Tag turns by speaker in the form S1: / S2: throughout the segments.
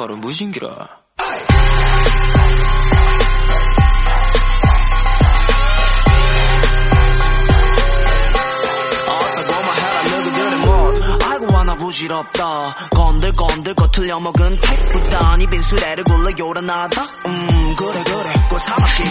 S1: 말은 무신기라. 부지럽다. 건들 건들 거틀려 먹은 택보다 니 빈수레를 굴러 요란하다. 음 그래 그래. 그 꼭 사막지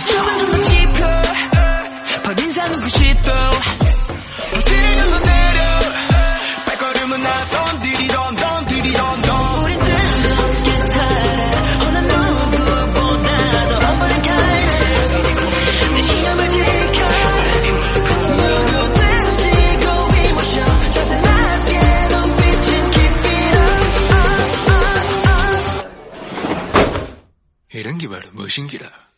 S1: 無边的だ。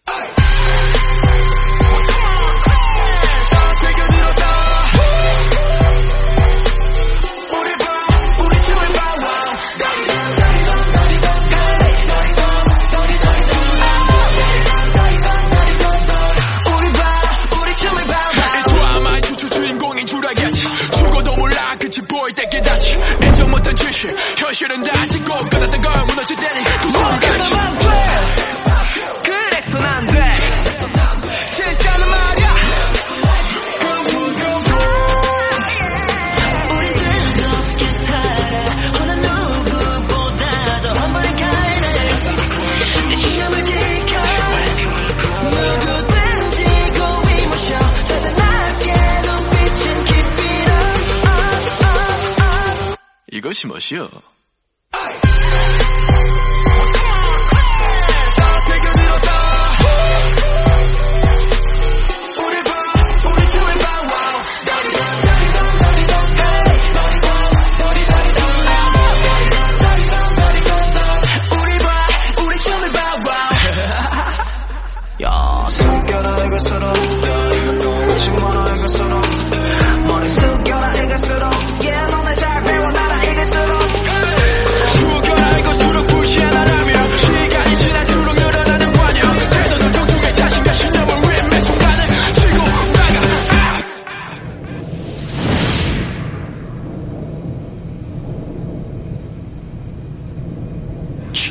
S1: 이것이 무엇이요?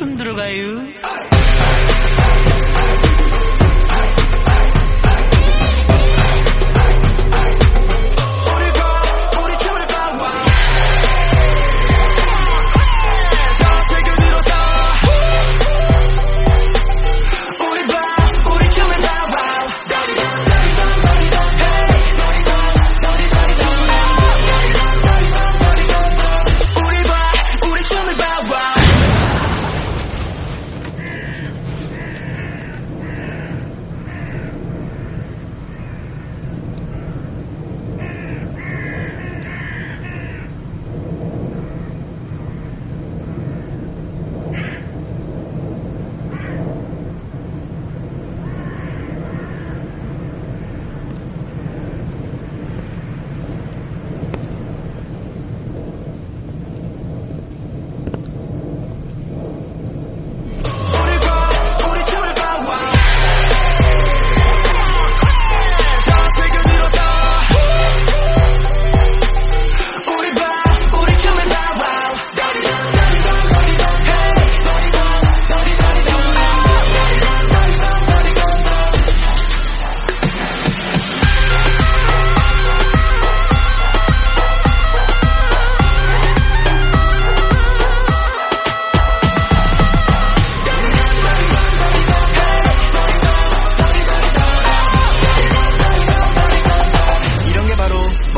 S1: 춤 들어가요.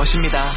S1: 것입니다.